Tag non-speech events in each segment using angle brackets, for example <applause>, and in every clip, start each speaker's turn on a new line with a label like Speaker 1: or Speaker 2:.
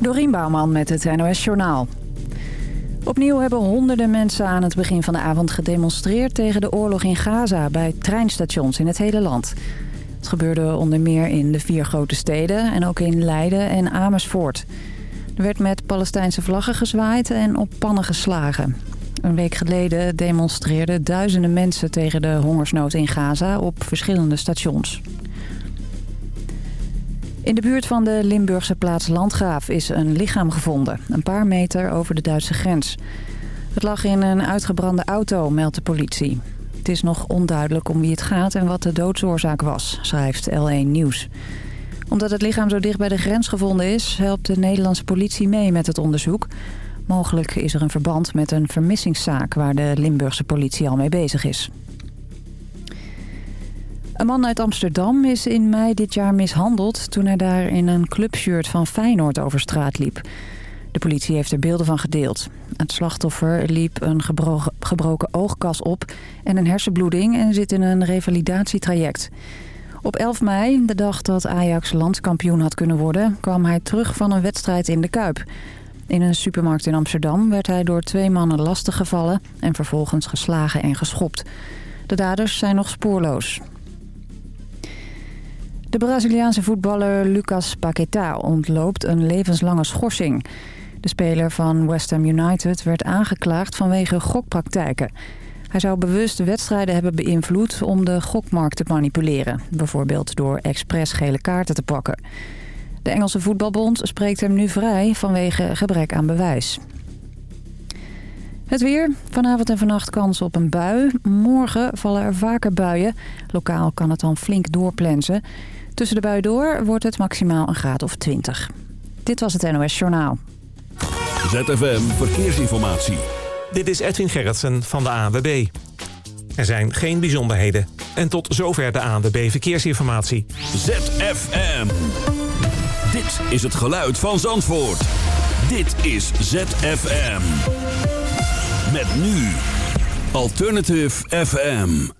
Speaker 1: Dorien Bouwman met het NOS Journaal. Opnieuw hebben honderden mensen aan het begin van de avond gedemonstreerd... tegen de oorlog in Gaza bij treinstations in het hele land. Het gebeurde onder meer in de vier grote steden... en ook in Leiden en Amersfoort. Er werd met Palestijnse vlaggen gezwaaid en op pannen geslagen. Een week geleden demonstreerden duizenden mensen tegen de hongersnood in Gaza op verschillende stations. In de buurt van de Limburgse plaats Landgraaf is een lichaam gevonden. Een paar meter over de Duitse grens. Het lag in een uitgebrande auto, meldt de politie. Het is nog onduidelijk om wie het gaat en wat de doodsoorzaak was, schrijft L1 Nieuws. Omdat het lichaam zo dicht bij de grens gevonden is... helpt de Nederlandse politie mee met het onderzoek. Mogelijk is er een verband met een vermissingszaak... waar de Limburgse politie al mee bezig is. Een man uit Amsterdam is in mei dit jaar mishandeld... toen hij daar in een clubshirt van Feyenoord over straat liep. De politie heeft er beelden van gedeeld. Het slachtoffer liep een gebroken, oogkas op en een hersenbloeding... en zit in een revalidatietraject. Op 11 mei, de dag dat Ajax landskampioen had kunnen worden... kwam hij terug van een wedstrijd in de Kuip. In een supermarkt in Amsterdam werd hij door twee mannen lastiggevallen... en vervolgens geslagen en geschopt. De daders zijn nog spoorloos. De Braziliaanse voetballer Lucas Paquetá ontloopt een levenslange schorsing. De speler van West Ham United werd aangeklaagd vanwege gokpraktijken. Hij zou bewust wedstrijden hebben beïnvloed om de gokmarkt te manipuleren. Bijvoorbeeld door expres gele kaarten te pakken. De Engelse voetbalbond spreekt hem nu vrij vanwege gebrek aan bewijs. Het weer. Vanavond en vannacht kans op een bui. Morgen vallen er vaker buien. Lokaal kan het dan flink doorplensen. Tussen de buien door wordt het maximaal een graad of 20. Dit was het NOS Journaal.
Speaker 2: ZFM Verkeersinformatie.
Speaker 3: Dit is Edwin Gerritsen van de ANWB. Er zijn geen bijzonderheden. En tot zover de ANWB Verkeersinformatie.
Speaker 2: ZFM. Dit is het geluid van Zandvoort. Dit is ZFM. Met nu. Alternative FM.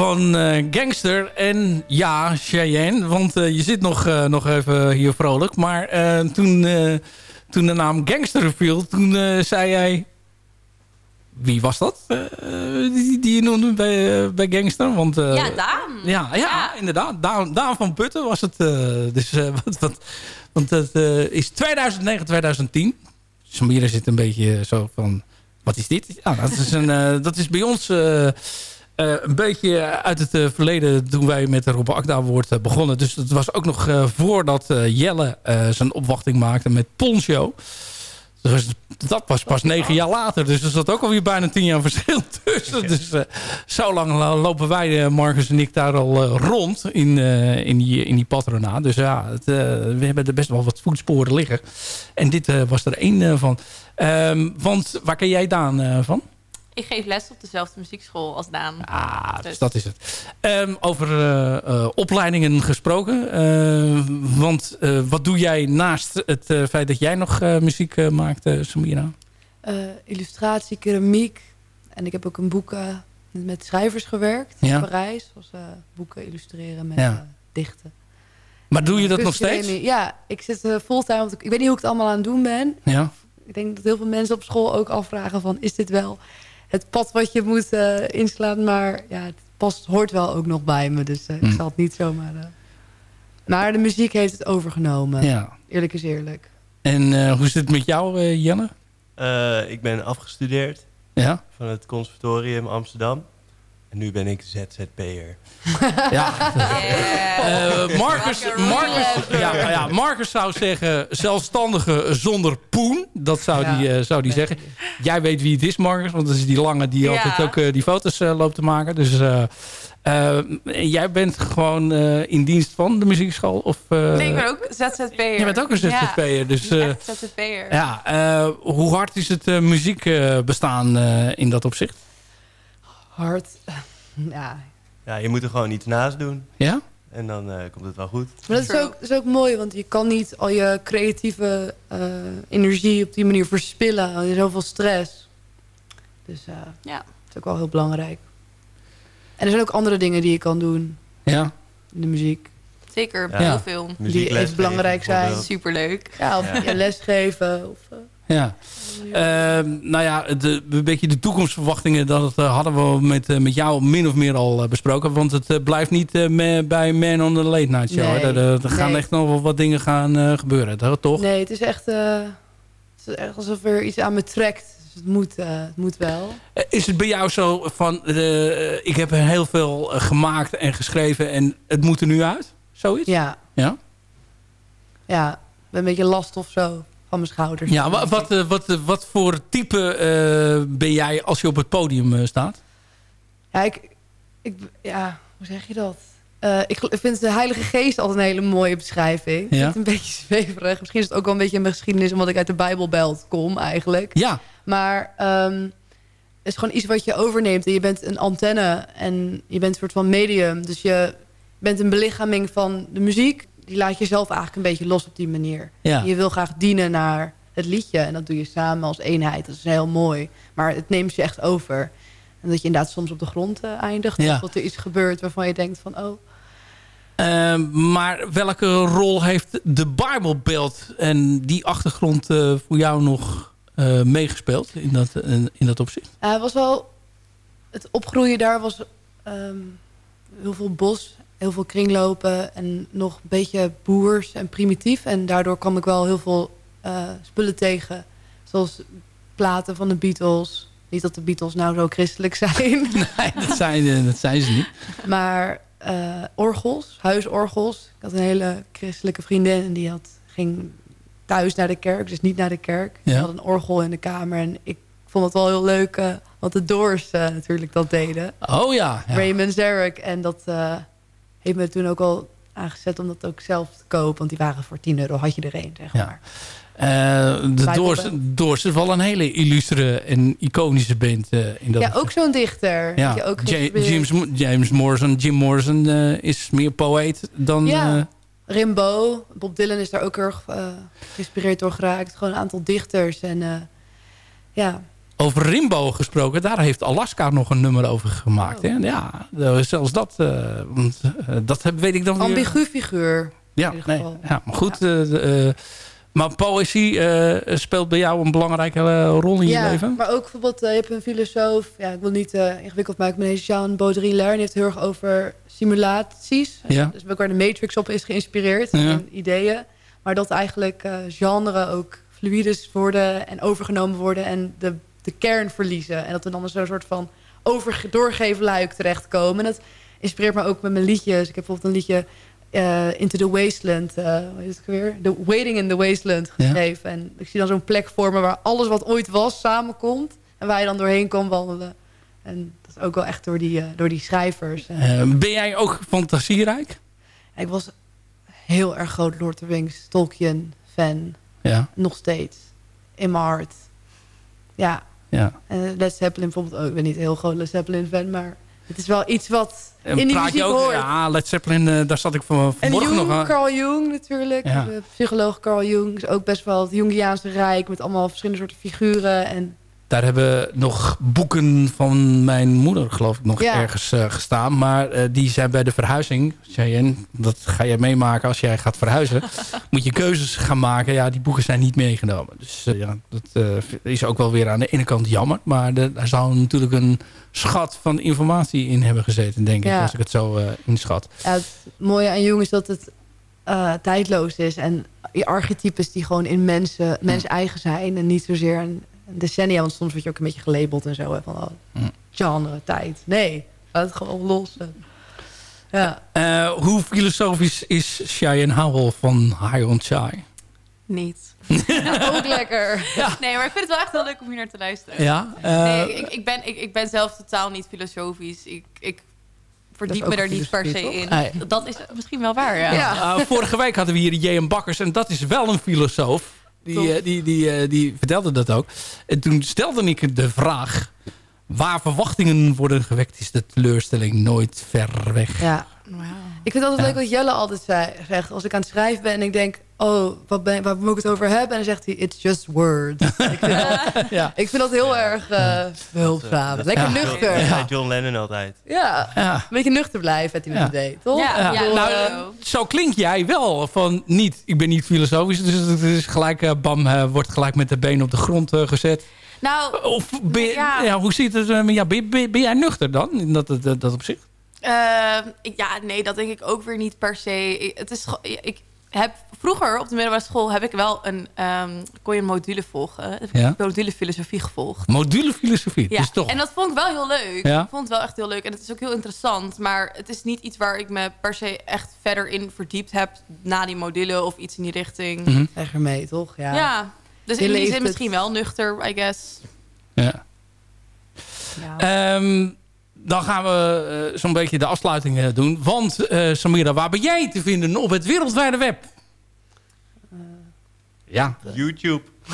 Speaker 4: Van eh, Gangster. En ja, Cheyenne, want eh, je zit nog, eh, nog even hier vrolijk. Maar toen, toen de naam Gangster viel, toen zei jij... Wie was dat die, die je noemde bij, bij Gangster? Want,
Speaker 5: ja, Daan.
Speaker 4: ja, ja, inderdaad. Daan, Daan van Putten was het. dus, <laughs> wat, wat, want eh, is 2009, 2010. Samira zit een beetje zo van... Wat is dit? Ja, dat, is een, dat is bij ons eh, een beetje uit het eh, verleden... toen wij met de Rob Akda woord eh, begonnen. Dus dat was ook nog voordat Jelle zijn opwachting maakte met Poncho. Dat was pas negen jaar later. Dus er zat ook alweer bijna tien jaar verschil <laughs> tussen. Dus zo lang lo- lopen wij, Marcus en ik, daar al rond in, in, die, in die patrona. Dus ja, we hebben er best wel wat voetsporen liggen. En dit was er één van. Ehm, want waar ken jij Daan van?
Speaker 5: Ik geef les op dezelfde muziekschool als Daan.
Speaker 4: Ah, dus
Speaker 5: Dus-
Speaker 4: dat is het. Ehm, over eh, eh, opleidingen gesproken. Eh, want eh, wat doe jij naast het eh, feit dat jij nog eh, muziek maakt, eh, Samira?
Speaker 6: Eh, illustratie, keramiek. En ik heb ook een boek met schrijvers gewerkt
Speaker 4: Ja.
Speaker 6: in Parijs. Zoals eh, boeken illustreren met
Speaker 4: Ja.
Speaker 6: dichten.
Speaker 4: Maar doe je dat nog steeds?
Speaker 6: Ja, ik zit fulltime. Want ik, ik weet niet hoe ik het allemaal aan het doen ben.
Speaker 4: Ja.
Speaker 6: Ik denk dat heel veel mensen op school ook afvragen van... is dit wel het pad wat je moet eh, inslaan? Maar ja, het past, hoort wel ook nog bij me. Dus eh,
Speaker 4: Hm.
Speaker 6: ik zal het niet zomaar... eh. Maar de muziek heeft het overgenomen.
Speaker 4: ja.
Speaker 6: Eerlijk is eerlijk.
Speaker 4: En eh, hoe zit het met jou, eh, Janne?
Speaker 7: Eh, ik ben afgestudeerd
Speaker 4: Ja?
Speaker 7: van het conservatorium Amsterdam. En nu ben ik ZZP'er. <laughs>
Speaker 4: Ja.
Speaker 5: Yeah.
Speaker 4: Eh, Marcus, Marcus, ja, ja, Marcus zou zeggen zelfstandige zonder poen. Dat zou
Speaker 6: Ja.
Speaker 4: die, eh, zou die zeggen. Jij weet wie het is, Marcus. Want dat is die lange die
Speaker 5: Ja.
Speaker 4: altijd ook eh, die foto's loopt te maken. Dus eh, eh, jij bent gewoon eh, in dienst van de muziekschool? Of, eh,
Speaker 5: Nee, ik ben ook ZZP'er.
Speaker 4: Je bent ook een ZZP'er. Dus eh,
Speaker 5: ZZP'er.
Speaker 4: ja, eh, hoe hard is het uh, muziek bestaan eh, in dat opzicht?
Speaker 6: Hard. <laughs> Ja,
Speaker 7: Ja, je moet er gewoon iets naast doen.
Speaker 4: Ja?
Speaker 7: En dan eh, komt het wel goed.
Speaker 6: Maar dat is ook, dat is ook mooi, want je kan niet al je creatieve eh, energie op die manier verspillen. Er is zoveel stress. Dus eh,
Speaker 5: Ja.
Speaker 6: dat is ook wel heel belangrijk. En er zijn ook andere dingen die je kan doen
Speaker 4: Ja?
Speaker 6: in de muziek.
Speaker 5: Zeker,
Speaker 7: Ja.
Speaker 5: heel veel.
Speaker 7: Muziekles
Speaker 6: even belangrijk zijn.
Speaker 5: Superleuk.
Speaker 6: Ja, of
Speaker 7: Ja.
Speaker 6: lesgeven. Of,
Speaker 4: Ja. Ehm, nou ja, de, een beetje de toekomstverwachtingen... dat eh, hadden we met, eh, met jou min of meer al eh, besproken. Want het blijft niet me- bij Man on the Late Night Show.
Speaker 6: Nee.
Speaker 4: Er, gaan
Speaker 6: Nee.
Speaker 4: echt nog wel wat dingen gaan gebeuren. Toch?
Speaker 6: nee, het is echt, het is echt alsof er iets aan me trekt. Dus het moet, het moet wel.
Speaker 4: Is het bij jou zo van... ik heb heel veel gemaakt en geschreven... en het moet er nu uit? Zoiets?
Speaker 6: Ja,
Speaker 4: Ja?
Speaker 6: ja. Een beetje last of zo van mijn schouders.
Speaker 4: Ja, wa- wat, eh, wat, eh, wat voor type eh, ben jij als je op het podium staat?
Speaker 6: Ja, ik, ik, ja, hoe zeg je dat? Eh, ik, vind de Heilige Geest altijd een hele mooie beschrijving.
Speaker 4: Ja.
Speaker 6: het een beetje <laughs> zweverig. Misschien is het ook wel een beetje in mijn geschiedenis... omdat ik uit de Bijbelbelt kom eigenlijk.
Speaker 4: Ja,
Speaker 6: Maar ehm, het is gewoon iets wat je overneemt. En je bent een antenne en je bent een soort van medium. Dus je bent een belichaming van de muziek. Die laat je zelf eigenlijk een beetje los op die manier.
Speaker 4: ja.
Speaker 6: Je wil graag dienen naar het liedje. En dat doe je samen als eenheid. Dat is heel mooi. Maar het neemt je echt over. En dat je inderdaad soms op de grond eh, eindigt.
Speaker 4: Ja.
Speaker 6: Of dat er iets gebeurt waarvan je denkt van... oh,
Speaker 4: Ehm, maar welke rol heeft de Bijbelbeeld en die achtergrond eh, voor jou nog eh, meegespeeld in dat, in dat opzicht?
Speaker 6: Het was wel... Het opgroeien daar was ehm, heel veel bos, heel veel kringlopen... en nog een beetje boers en primitief. En daardoor kwam ik wel heel veel eh, spullen tegen. Zoals platen van de Beatles. Niet dat de Beatles nou zo christelijk zijn. <laughs>
Speaker 4: Nee, dat zijn, eh, dat zijn ze niet.
Speaker 6: maar eh, orgels, huisorgels. Ik had een hele christelijke vriendin... en die had, ging thuis naar de kerk, dus niet naar de kerk.
Speaker 4: Ja.
Speaker 6: Ze had een orgel in de kamer en ik vond het wel heel leuk... eh, wat de Doors natuurlijk dat deden.
Speaker 4: Oh ja. ja.
Speaker 6: Raymond Zarek. En dat heeft me toen ook al aangezet om dat ook zelf te kopen. Want die waren voor 10 euro, had je er één, zeg
Speaker 4: Ja.
Speaker 6: maar.
Speaker 4: Eh, de. Doors, Doors is wel een hele illustere en iconische band eh, in dat
Speaker 6: Ja, ook zo'n dichter.
Speaker 4: Ja,
Speaker 6: ook
Speaker 4: James, James Morrison, Jim Morrison eh, is meer poëet dan...
Speaker 6: Ja. Rimbaud, Bob Dylan is daar ook erg geïnspireerd door geraakt. Gewoon een aantal dichters. En ja,
Speaker 4: Over Rimbo gesproken, daar heeft Alaska nog een nummer over gemaakt. Hè? Ja, eh, zelfs dat, eh, want, eh, dat heb, weet ik dan weer.
Speaker 6: Ambigu figuur.
Speaker 4: Ja, nee, ja maar goed. maar poëzie speelt bij jou een belangrijke rol in je
Speaker 6: ja,
Speaker 4: leven?
Speaker 6: maar ook bijvoorbeeld, je hebt een filosoof... Ja, ik wil niet ingewikkeld maken, maar deze Jean Baudrillard... die heeft heel erg over simulaties.
Speaker 4: Ja.
Speaker 6: Dus waar de Matrix op is geïnspireerd
Speaker 4: Ja.
Speaker 6: in ideeën. Maar dat eigenlijk genre ook fluides worden en overgenomen worden... en de, de kern verliezen. En dat we dan zo'n soort van over, doorgeefluik terechtkomen. En dat inspireert me ook met mijn liedjes. Ik heb bijvoorbeeld een liedje... eh, Into the Wasteland, hoe heet het weer? The Waiting in the Wasteland
Speaker 4: Ja.
Speaker 6: geschreven. En ik zie dan zo'n plek voor me waar alles wat ooit was samenkomt. En waar je dan doorheen kan wandelen. En dat is ook wel echt door die, eh, door die schrijvers. En,
Speaker 4: ben jij ook fantasierijk?
Speaker 6: ik was heel erg groot Lord of the Rings, Tolkien fan.
Speaker 4: Ja,
Speaker 6: Nog steeds. In mijn hart. Ja.
Speaker 4: Ja.
Speaker 6: En Led Zeppelin bijvoorbeeld ook. Ik ben niet een heel groot Led Zeppelin fan, maar het is wel iets wat in die muziek
Speaker 4: ook,
Speaker 6: hoort.
Speaker 4: Ja, Led Zeppelin, eh, daar zat ik van,
Speaker 6: En
Speaker 4: vanmorgen
Speaker 6: Jung,
Speaker 4: nog aan.
Speaker 6: Carl Jung natuurlijk.
Speaker 4: Ja.
Speaker 6: De psycholoog Carl Jung is ook best wel het Jungiaanse rijk... met allemaal verschillende soorten figuren. En
Speaker 4: Daar hebben nog boeken van mijn moeder, geloof ik, nog
Speaker 6: Ja.
Speaker 4: ergens eh, gestaan. Maar eh, die zijn bij de verhuizing. Cheyenne, dat ga jij meemaken als jij gaat verhuizen. <laughs> moet je keuzes gaan maken. Ja, die boeken zijn niet meegenomen. Dus eh, ja, dat is ook wel weer aan de ene kant jammer. Maar de- daar zou natuurlijk een schat van informatie in hebben gezeten, denk ik.
Speaker 6: Ja.
Speaker 4: Als ik het zo inschat.
Speaker 6: ja, het mooie aan Jung is dat het tijdloos is. En die archetypes die gewoon in mensen, mens eigen zijn. En niet zozeer een decennia. Want soms word je ook een beetje gelabeld en zo. Hè, van oh,
Speaker 4: Mm.
Speaker 6: genre, tijd. Nee, laat het gewoon los. Ja.
Speaker 4: Eh, hoe filosofisch is Cheyenne Howell van High on Chai?
Speaker 5: Niet. <laughs>
Speaker 6: ook lekker.
Speaker 5: Nee, maar ik vind het wel echt heel leuk om hier naar te luisteren.
Speaker 4: Ja, eh,
Speaker 5: nee, ik, ik, ben, ik, ik ben zelf totaal niet filosofisch. Ik, ik verdiep me er niet per se in. Dat is misschien wel waar, ja.
Speaker 6: Ja.
Speaker 4: Uh, vorige week hadden we hier J.M. Bakkers. En dat is wel een filosoof. Die, eh, die, die, eh, die vertelde dat ook. En toen stelde ik de vraag... Waar verwachtingen worden gewekt... is de teleurstelling nooit ver weg.
Speaker 6: ja. Ik vind het altijd
Speaker 4: Ja.
Speaker 6: leuk wat Jelle altijd zei, zegt. Als ik aan het schrijven ben en ik denk... Oh, wat ben, waar moet ik het over hebben? En dan zegt hij, it's just words. <laughs> ik, vind dat, <laughs>
Speaker 4: Ja.
Speaker 6: ik vind dat heel erg eh behulpzaam. Lekker
Speaker 4: Ja.
Speaker 6: nuchter.
Speaker 7: Dat
Speaker 6: Ja.
Speaker 7: zei John Lennon altijd.
Speaker 6: ja.
Speaker 4: Ja.
Speaker 6: Een beetje nuchter blijven, het
Speaker 4: Ja.
Speaker 6: idee, toch?
Speaker 5: Ja,
Speaker 4: Ja.
Speaker 5: ja,
Speaker 4: Nou,
Speaker 5: nou,
Speaker 4: Zo klink jij wel van niet... Ik ben niet filosofisch. Dus het is gelijk... eh, bam, eh, wordt gelijk met de benen op de grond eh, gezet.
Speaker 5: nou
Speaker 4: Of ben, je-
Speaker 5: Ja.
Speaker 4: ja. hoe ziet het... eh, ja, ben, ben, ben jij nuchter dan? In dat, dat, dat opzicht?
Speaker 5: Ehm, ik- ja, nee, dat denk ik ook weer niet per se. Ik- Het is, gewoon- ik heb vroeger op de middelbare school heb ik wel een ehm, kon je een module volgen. Heb ik
Speaker 4: Ja.
Speaker 5: module filosofie gevolgd.
Speaker 4: Module filosofie.
Speaker 5: Ja,
Speaker 4: Dus toch...
Speaker 5: en dat vond ik wel heel leuk.
Speaker 4: Ja.
Speaker 5: Ik vond het wel echt heel leuk en het is ook heel interessant. Maar het is niet iets waar ik me per se echt verder in verdiept heb na die module of iets in die richting.
Speaker 6: Er mee, toch? Ja.
Speaker 5: Ja. Dus
Speaker 6: Je
Speaker 5: in die zin
Speaker 6: het.
Speaker 5: misschien wel nuchter, I guess.
Speaker 4: ja.
Speaker 5: Ja.
Speaker 4: Ehm, dan gaan we eh, zo'n beetje de afsluiting doen. Want eh, Samira, waar ben jij te vinden op het wereldwijde web? Ja.
Speaker 7: YouTube. <laughs>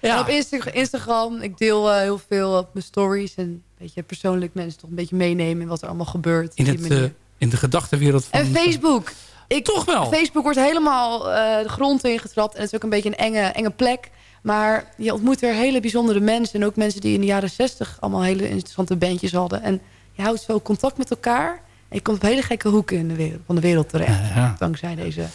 Speaker 6: En op Insta- Instagram, ik deel eh, heel veel op mijn stories. En een beetje persoonlijk mensen toch een beetje meenemen in wat er allemaal gebeurt.
Speaker 4: In,
Speaker 6: op
Speaker 4: het, eh, in de gedachtenwereld van...
Speaker 6: En Facebook. Ik,
Speaker 4: Toch wel?
Speaker 6: Facebook wordt helemaal eh, de grond ingetrapt. En het is ook een beetje een enge, enge plek. Maar je ontmoet er hele bijzondere mensen. En ook mensen die in de jaren zestig allemaal hele interessante bandjes hadden. En je houdt zo contact met elkaar. En je komt op hele gekke hoeken in de wereld, van de wereld terecht.
Speaker 4: Ja, ja.
Speaker 6: Dankzij deze...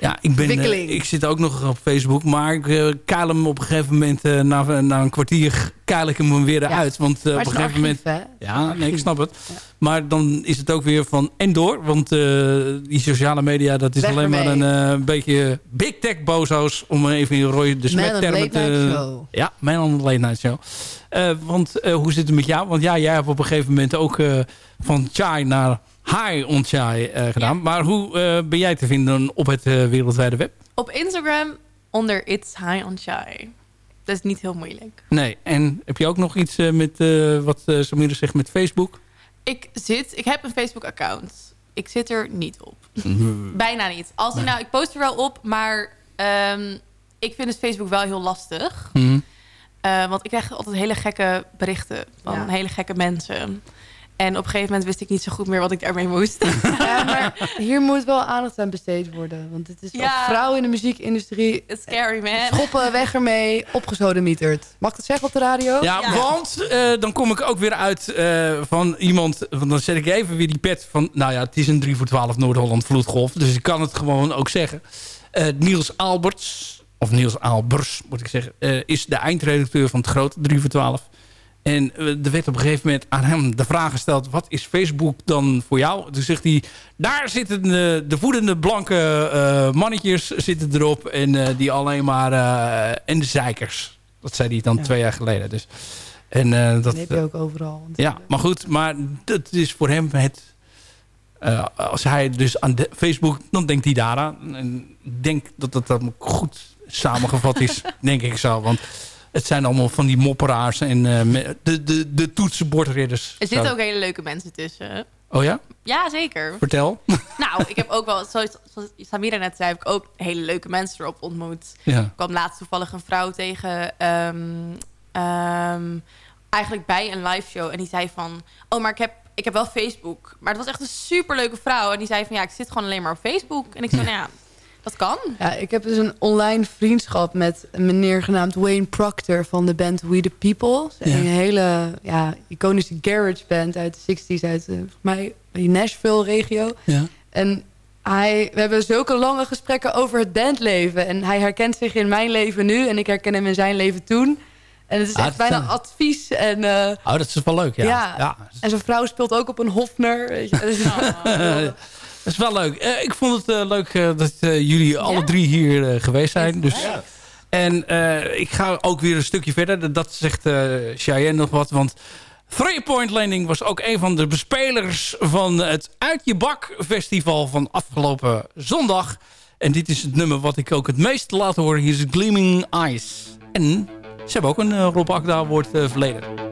Speaker 4: Ja, ik, ben, eh, ik zit ook nog op Facebook. Maar ik keil hem op een gegeven moment... eh, na, na een kwartier keil ik hem weer
Speaker 6: Ja.
Speaker 4: uit. Want op
Speaker 6: een
Speaker 4: gegeven moment...
Speaker 6: hè?
Speaker 4: Ja, nee, ik snap het.
Speaker 6: Ja.
Speaker 4: Maar dan is het ook weer van en door. Want die sociale media, dat is
Speaker 6: Weg
Speaker 4: alleen maar een beetje big tech bozo's. Om even in Roy de Smet termen te... Ja, mijn the Late Night Show. Want hoe zit het met jou? Want ja, jij hebt op een gegeven moment ook van chai naar high on chai eh, gedaan. Maar hoe eh, ben jij te vinden op het eh, wereldwijde web?
Speaker 5: Op Instagram onder It's High on Shy. Dat is niet heel moeilijk.
Speaker 4: Nee, en heb je ook nog iets met eh, wat uh, Samira zegt met Facebook?
Speaker 5: Ik zit, ik heb een Facebook account. Ik zit er niet op. <laughs> Bijna niet. Als ik, nou, ik post er wel op, maar ehm, ik vind het Facebook wel heel lastig.
Speaker 4: Mhm.
Speaker 5: Eh, want ik krijg altijd hele gekke berichten van
Speaker 6: Ja.
Speaker 5: hele gekke mensen. En op een gegeven moment wist ik niet zo goed meer wat ik daarmee moest. <laughs>
Speaker 6: Ja, maar hier moet wel aandacht aan besteed worden. Want het is
Speaker 5: Ja.
Speaker 6: vrouw in de muziekindustrie...
Speaker 5: It's scary, man.
Speaker 6: Schoppen, weg ermee, opgesodemieterd. Mag ik dat zeggen op de radio?
Speaker 4: Ja,
Speaker 5: Ja.
Speaker 4: want eh, dan kom ik ook weer uit eh, van iemand... Want dan zet ik even weer die pet van... Nou ja, het is een 3 voor 12 Noord-Holland vloedgolf. Dus ik kan het gewoon ook zeggen. Eh, Niels Alberts, of Niels Albers moet ik zeggen... eh, is de eindredacteur van het grote 3 voor 12. En eh, er werd op een gegeven moment aan hem de vraag gesteld... wat is Facebook dan voor jou? Toen zegt hij... daar zitten de, de voedende blanke eh, mannetjes zitten erop... en eh, die alleen maar... eh, en de zeikers. Dat zei hij dan
Speaker 6: Ja.
Speaker 4: twee jaar geleden. Dus, en, eh, dat,
Speaker 6: Dat heb je ook overal.
Speaker 4: ja, maar goed, maar dat is voor hem het... eh, als hij dus aan de Facebook, dan denkt hij daaraan. En ik denk dat dat dan goed samengevat is, <laughs> denk ik zo. Want het zijn allemaal van die mopperaars en eh, de, de, de toetsenbordridders.
Speaker 5: Er zitten ook hele leuke mensen tussen.
Speaker 4: Oh ja?
Speaker 5: Ja, zeker.
Speaker 4: Vertel. <laughs>
Speaker 5: Nou, ik heb ook wel, zoals, zoals Samira net zei, heb ik ook hele leuke mensen erop ontmoet.
Speaker 4: Ja.
Speaker 5: Ik kwam laatst toevallig een vrouw tegen, ehm, ehm, eigenlijk bij een live show. En die zei van, oh, maar ik heb, ik heb wel Facebook. Maar het was echt een superleuke vrouw. En die zei van, ja, ik zit gewoon alleen maar op Facebook. En ik zei, nou ja, dat kan.
Speaker 6: Ja, ik heb dus een online vriendschap met een meneer genaamd Wayne Proctor van de band We The People.
Speaker 4: Ja.
Speaker 6: Een hele ja, iconische garage band uit de 60s, uit eh, volgens mij die Nashville-regio.
Speaker 4: Ja.
Speaker 6: En hij, we hebben zulke lange gesprekken over het bandleven. En hij herkent zich in mijn leven nu en ik herken hem in zijn leven toen. En het is
Speaker 4: Ah,
Speaker 6: echt bijna advies. En, eh,
Speaker 4: Oh, dat is wel leuk, ja.
Speaker 6: Ja.
Speaker 4: ja.
Speaker 6: en zijn vrouw speelt ook op een Hofner. Weet je. <laughs>
Speaker 4: Dat is wel leuk. Eh, ik vond het eh, leuk eh, dat jullie alle drie hier eh, geweest zijn. Dus, En eh, ik ga ook weer een stukje verder. Dat zegt eh Cheyenne nog wat. Want Three Point Landing was ook een van de bespelers van het Uit Je Bak festival van afgelopen zondag. En dit is het nummer wat ik ook het meest laat horen. Hier is Gleaming Eyes. En ze hebben ook een Rob Akda Award eh, verleden.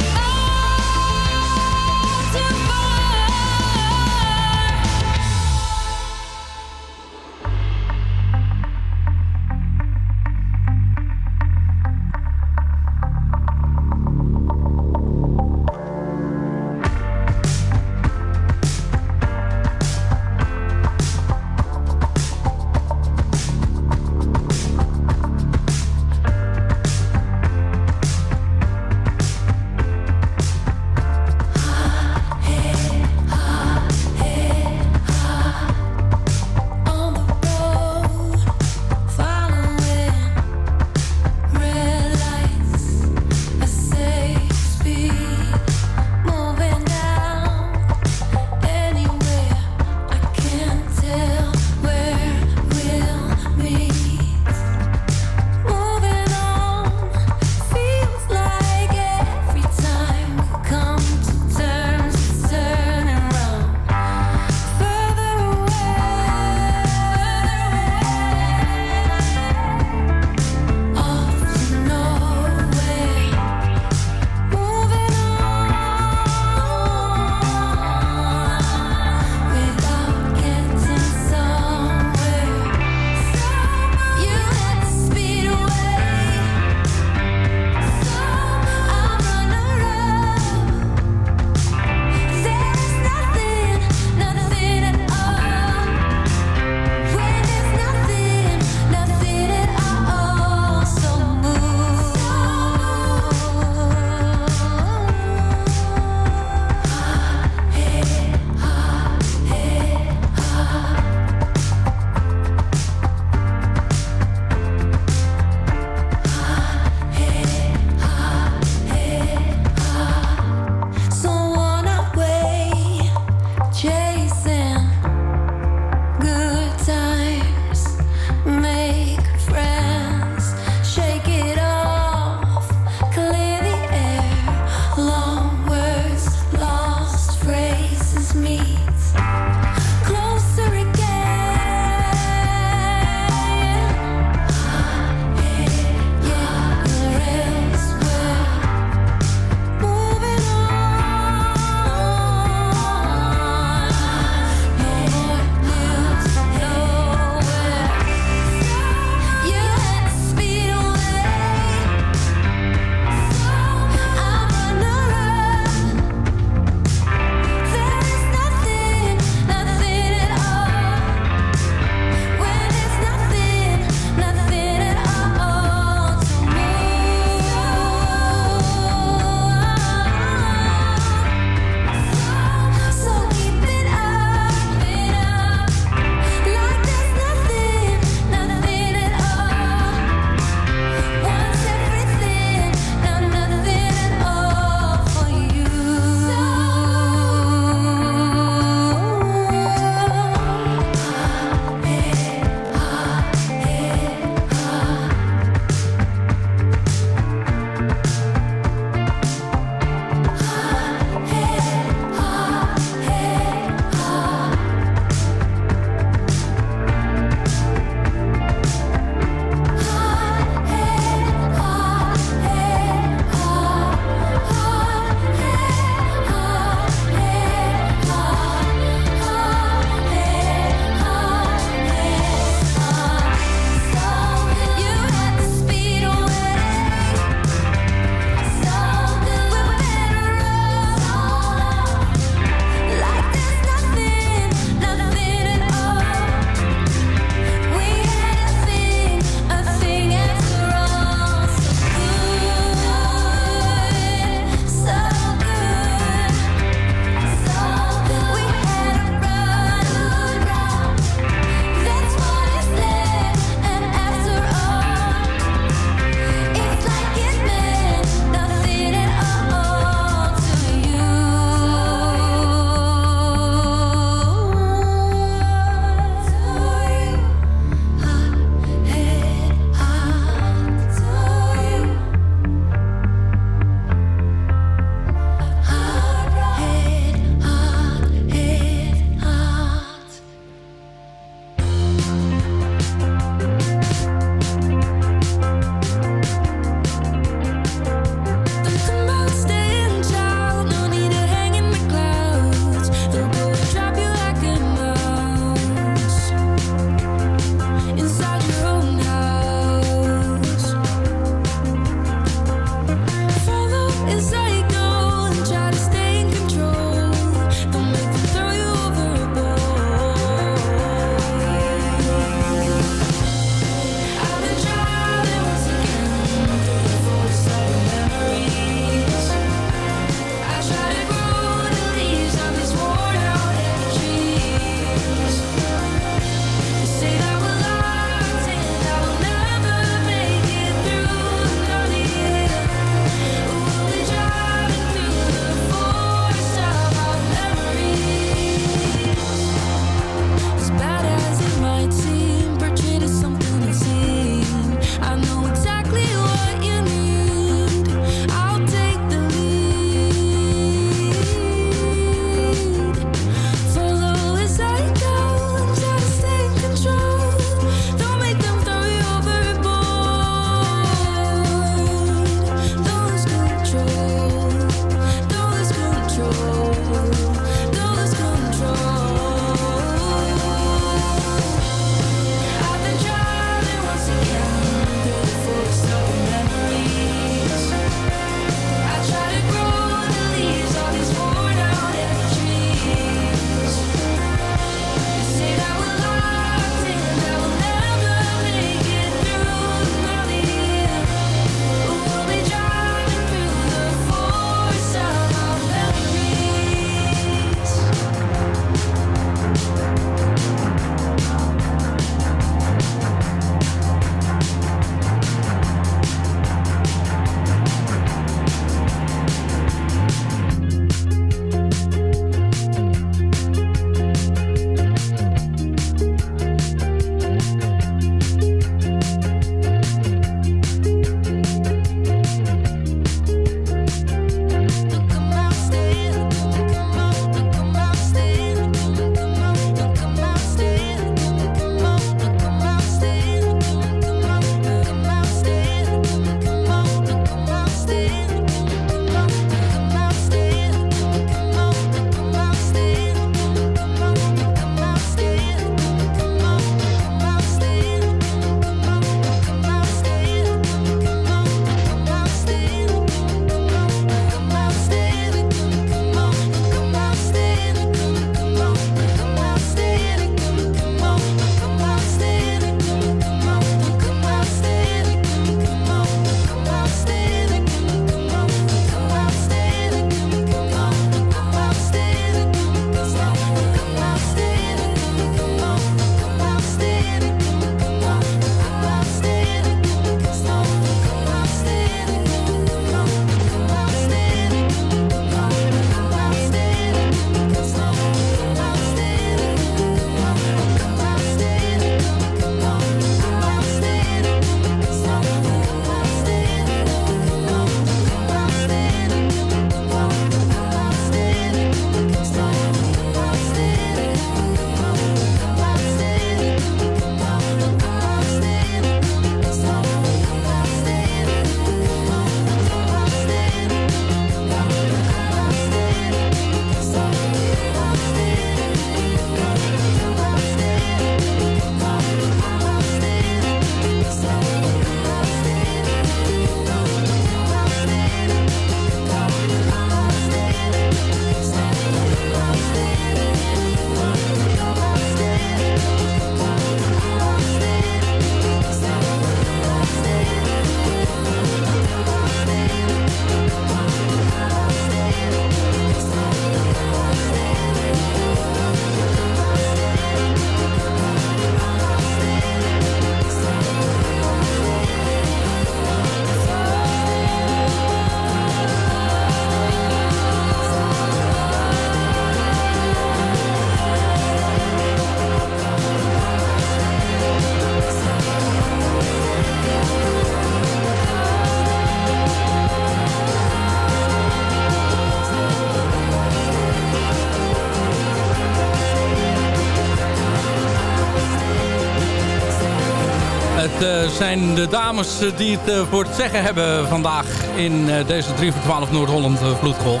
Speaker 4: Zijn de dames eh, die het eh, voor het zeggen hebben vandaag in eh, deze 3 voor 12 Noord-Holland Vloedgolf.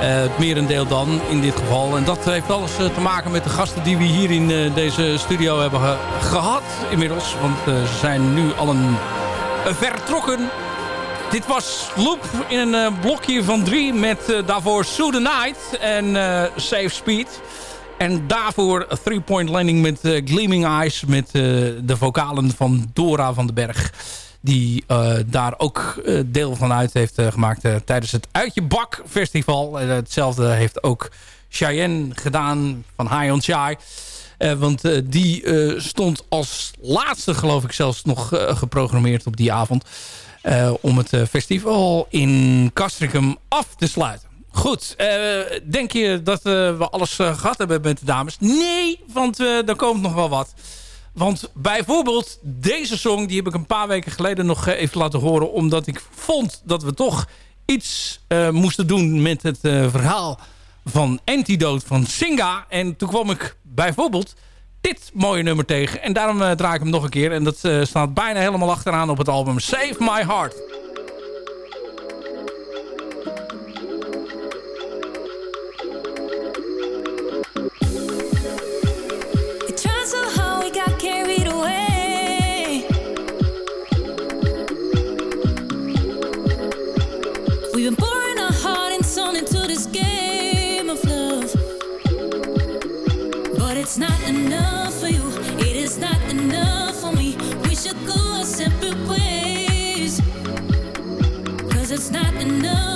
Speaker 4: Het merendeel dan in dit geval. En dat heeft alles te maken met de gasten die we hier in deze studio hebben ge- gehad inmiddels. Want ze zijn nu al een vertrokken. Dit was Loop in een blokje van drie met daarvoor Sue the Night en Safe Speed. En daarvoor a Three-Point Landing met eh, Gleaming Eyes met eh, de vocalen van Dora van den Berg. Die eh, daar ook deel van uit heeft gemaakt tijdens het Uitje Bak Festival. Hetzelfde heeft ook Cheyenne gedaan van High on. Eh, want die stond als laatste geloof ik zelfs nog geprogrammeerd op die avond. om het festival in Castricum af te sluiten. Goed, eh, denk je dat eh, we alles eh, gehad hebben met de dames? Nee, want er komt nog wel wat. Want bijvoorbeeld deze song, die heb ik een paar weken geleden nog even laten horen. Omdat ik vond dat we toch iets moesten doen met het verhaal van Antidote van Singa. En toen kwam ik bijvoorbeeld dit mooie nummer tegen. En daarom draai ik hem nog een keer. En dat staat bijna helemaal achteraan op het album Save My Heart.
Speaker 8: It's not enough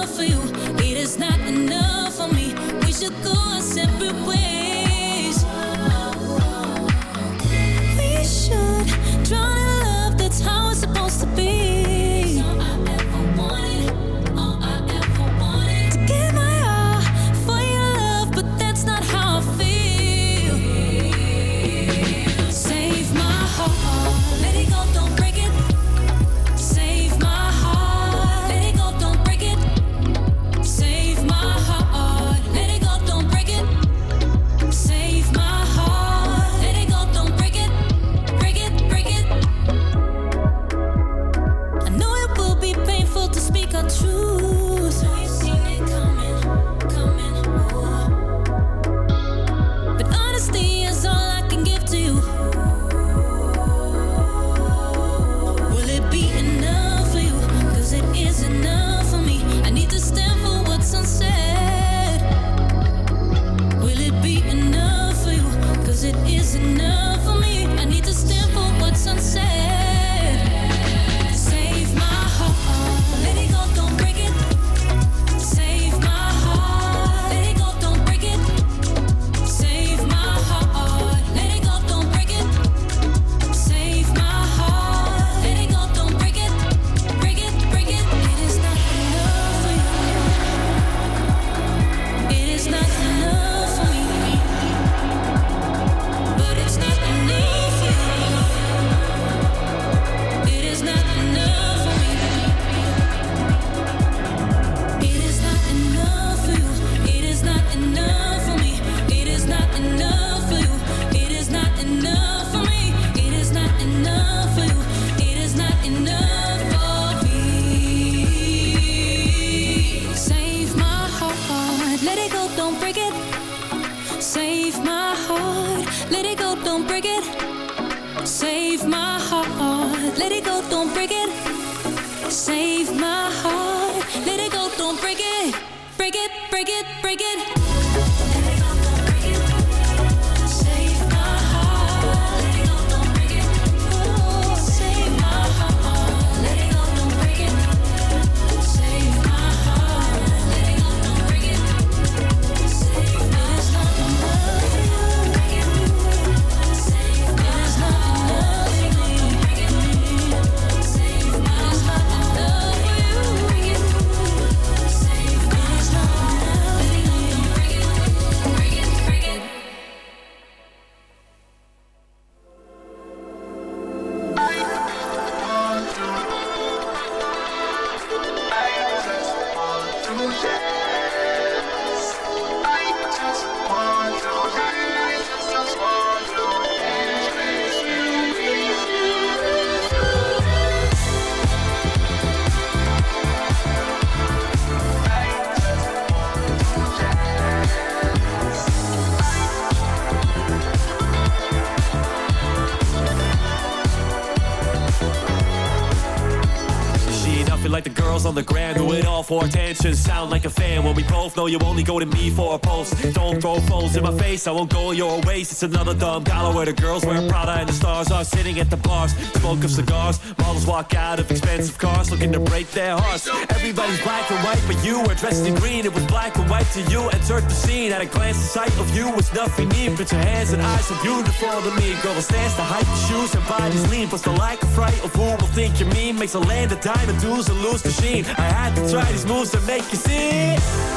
Speaker 9: like a fan when we both know you only go to me for a post. Don't throw phones in my face, I won't go your ways. It's another dumb gala where the girls wear Prada and the stars are sitting at the bars. Smoke of cigars, walk out of expensive cars looking to break their hearts. Everybody's black and white, but you were dressed in green. It was black and white to you entered the scene. At a glance, the sight of you was nothing new. But your hands and eyes so beautiful to me. Girl, it stands to height, the shoes and bodies lean. Plus the lack of fright of who will think you're mean makes a land of diamond dudes and lose the sheen. I had to try these moves to make you see.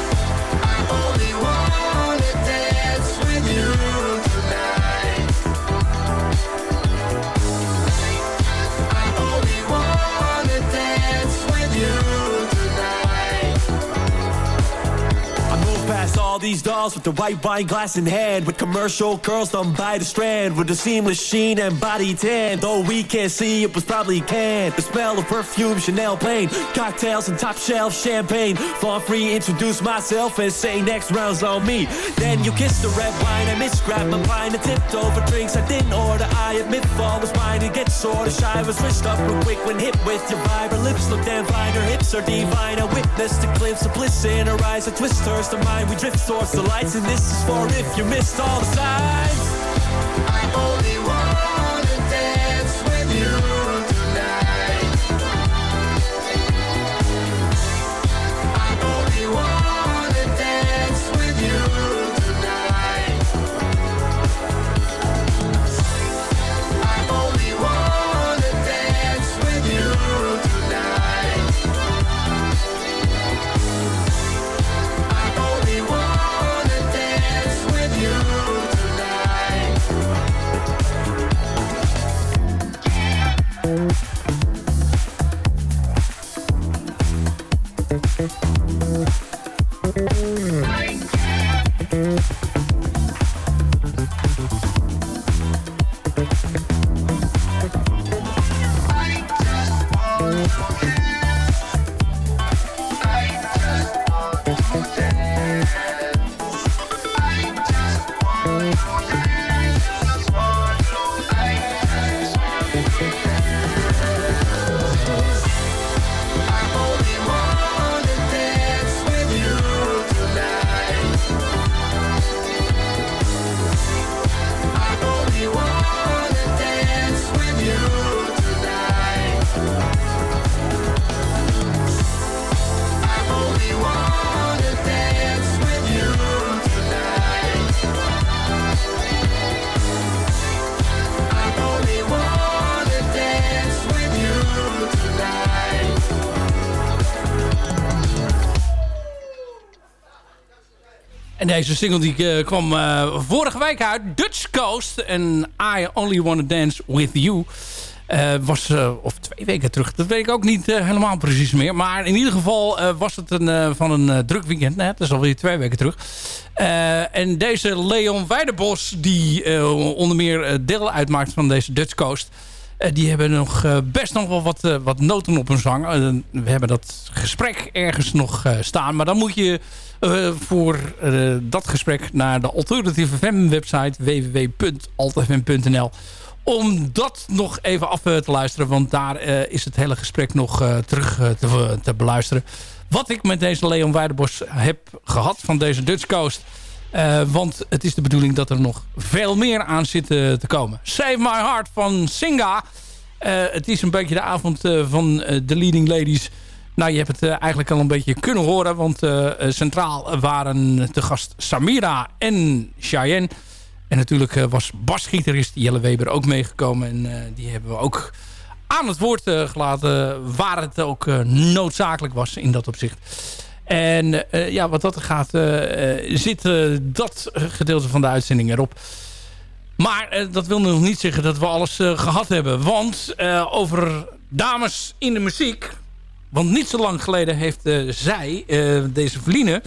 Speaker 9: All these dolls with the white wine glass in hand With commercial curls done by the strand With a seamless sheen and body tan. Though we can't see it was probably canned. The smell of perfume, Chanel plain Cocktails and top shelf champagne. Fall free, introduce myself and say next round's on me. Then you kiss the red wine I misgrabbed my pint and tipped over drinks I didn't order, I admit fall was mine To get sorta shy, was switched up real quick When hit with your vibe, her lips look damn fine Her hips are divine, I witnessed a glimpse of bliss in her eyes I twist hers to mine, we drift towards the lights And this is for if you missed all the signs I'm only wanna
Speaker 4: Deze single die eh, kwam eh, vorige week uit. Dutch Coast. En I Only Wanna Dance With You. Eh, was, of twee weken terug. Dat weet ik ook niet helemaal precies meer. Maar in ieder geval was het een, van een druk weekend. Nee, dat is alweer twee weken terug. En deze Leon Weiderbos, die onder meer deel uitmaakt van deze Dutch Coast... eh, die hebben nog eh, best nog wel wat, eh, wat noten op hun zang. We hebben dat gesprek ergens nog staan. Maar dan moet je voor dat gesprek naar de Alternative FM website www.altfm.nl om dat nog even af te luisteren. Want daar is het hele gesprek nog terug te, te beluisteren. Wat ik met deze Leon Weiderbos heb gehad van deze Dutch Coast. Eh, want het is de bedoeling dat er nog veel meer aan zit eh, te komen. Save My Heart van Singa. Eh, het is een beetje de avond van de Leading Ladies. Nou, je hebt het eigenlijk al een beetje kunnen horen. Want centraal waren te gast Samira en Cheyenne. En natuurlijk was basgitarist Jelle Weber ook meegekomen. En die hebben we ook aan het woord gelaten. Waar het ook noodzakelijk was in dat opzicht. En eh, ja, wat dat gaat, eh, eh, zit dat gedeelte van de uitzending erop. Maar dat wil nog niet zeggen dat we alles eh, gehad hebben. Want over dames in de muziek... Want niet zo lang geleden heeft zij, deze Verline,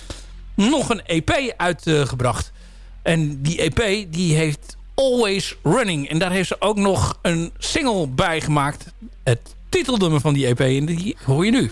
Speaker 4: nog een EP uitgebracht. En die EP die heeft Always Running. En daar heeft ze ook nog een single bij gemaakt. Het titelnummer van die EP. En die hoor je nu.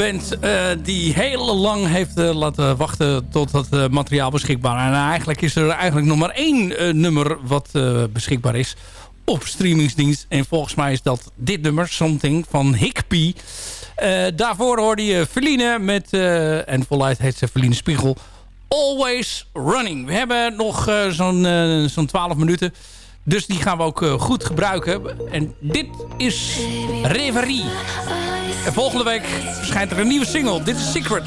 Speaker 10: Eh, die heel lang heeft eh, laten wachten tot dat eh, materiaal beschikbaar. En eigenlijk is er eigenlijk nog maar één nummer wat beschikbaar is op streamingsdienst. En volgens mij is dat dit nummer, Something, van Hickpie. Eh, daarvoor hoorde je Feline met, en voluit heet ze Feline Spiegel, Always Running. We hebben nog zo'n zo'n 12 minuten. Dus die gaan we ook eh, goed gebruiken. En dit is Reverie. En volgende week verschijnt er een nieuwe single. Dit is Secret.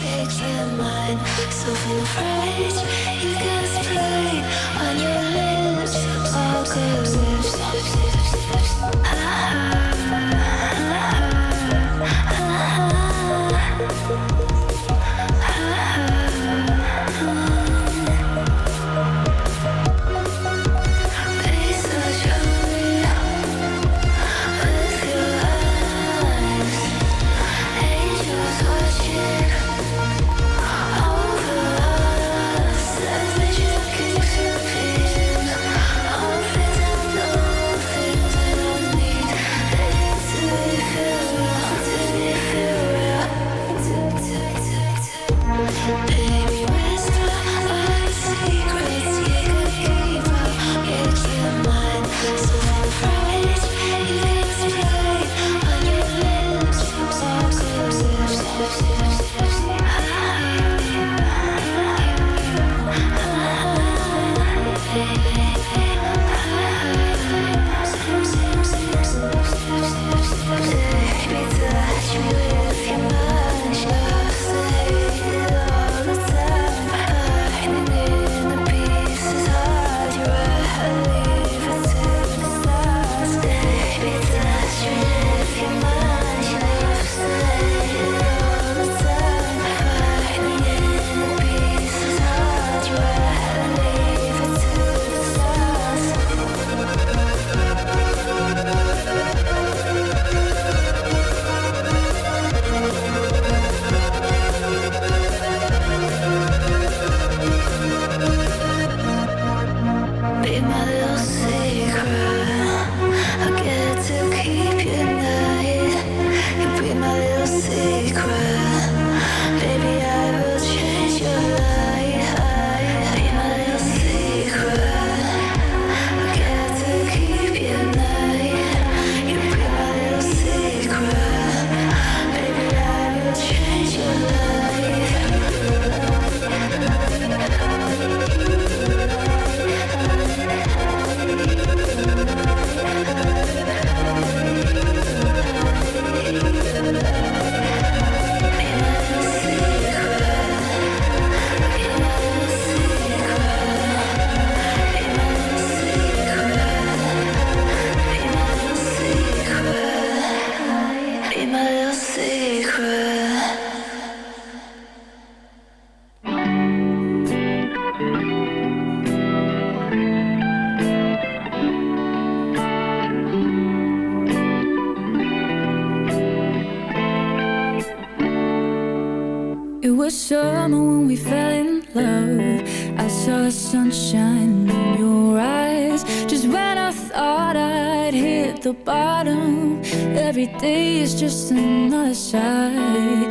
Speaker 8: Summer when we fell in love. I saw the sunshine in your eyes. Just when I thought I'd hit the bottom, every day is just another sigh.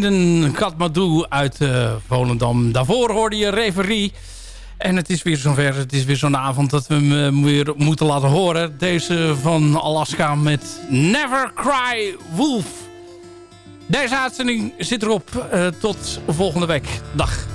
Speaker 11: Vrienden Katmadu uit eh, Volendam. Daarvoor hoorde je Reverie. En het is weer zover. Het is weer zo'n avond dat we hem eh, weer moeten laten horen. Deze van Alaska met Never Cry Wolf. Deze uitzending zit erop. Eh, tot volgende week. Dag.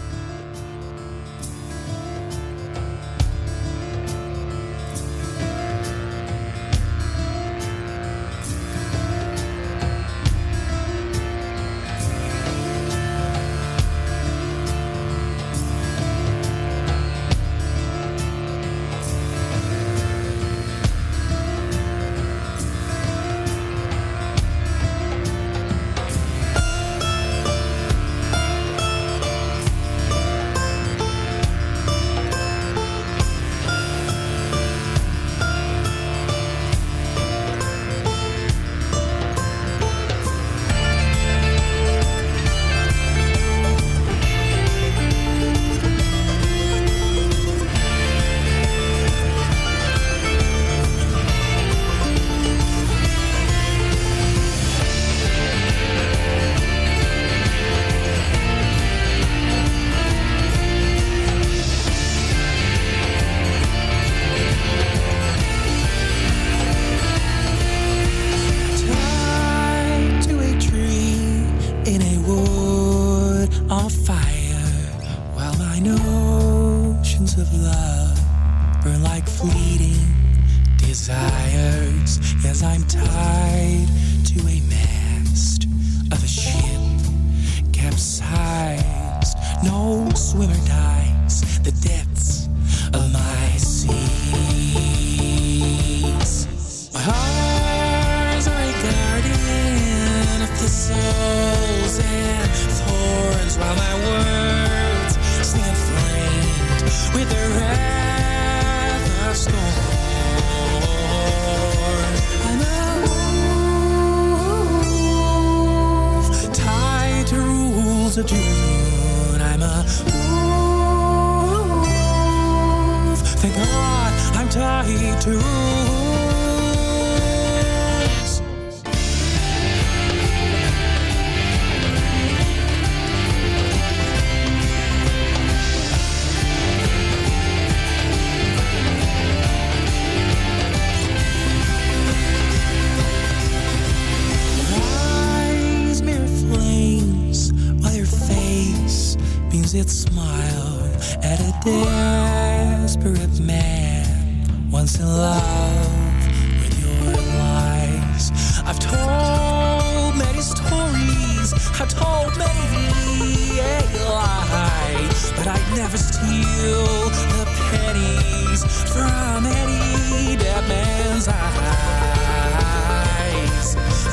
Speaker 12: Lie, but I'd never steal the pennies from any dead man's eyes.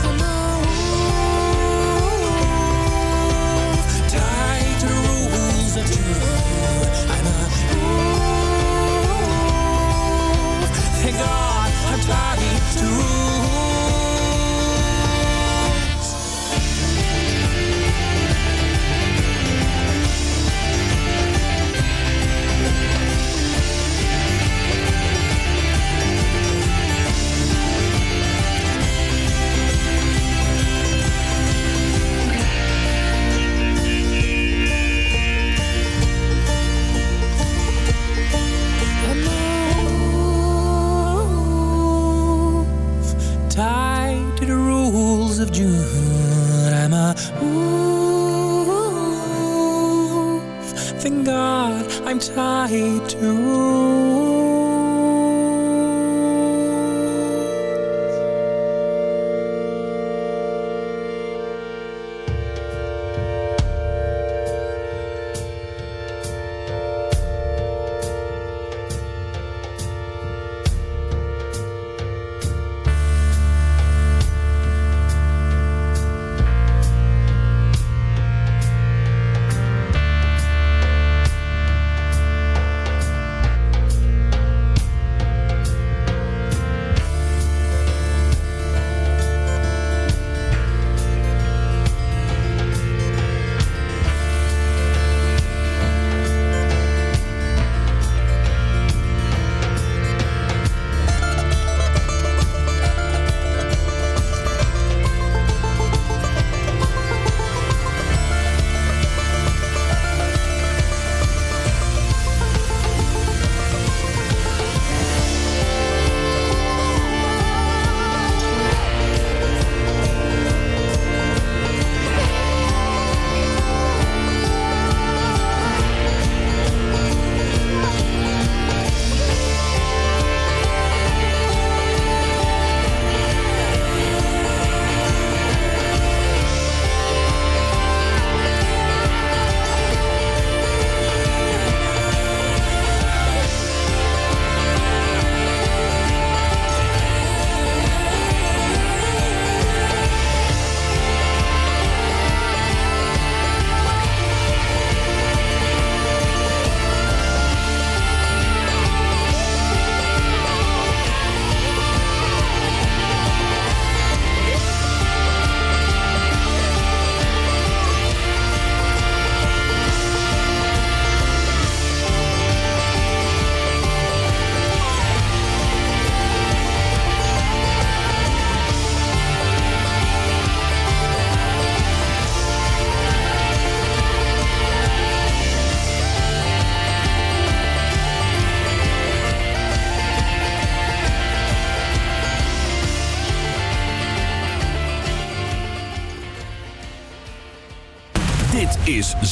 Speaker 12: I'm a wolf, tied to the rules of June. I'm a wolf. Thank God I'm tied to rules.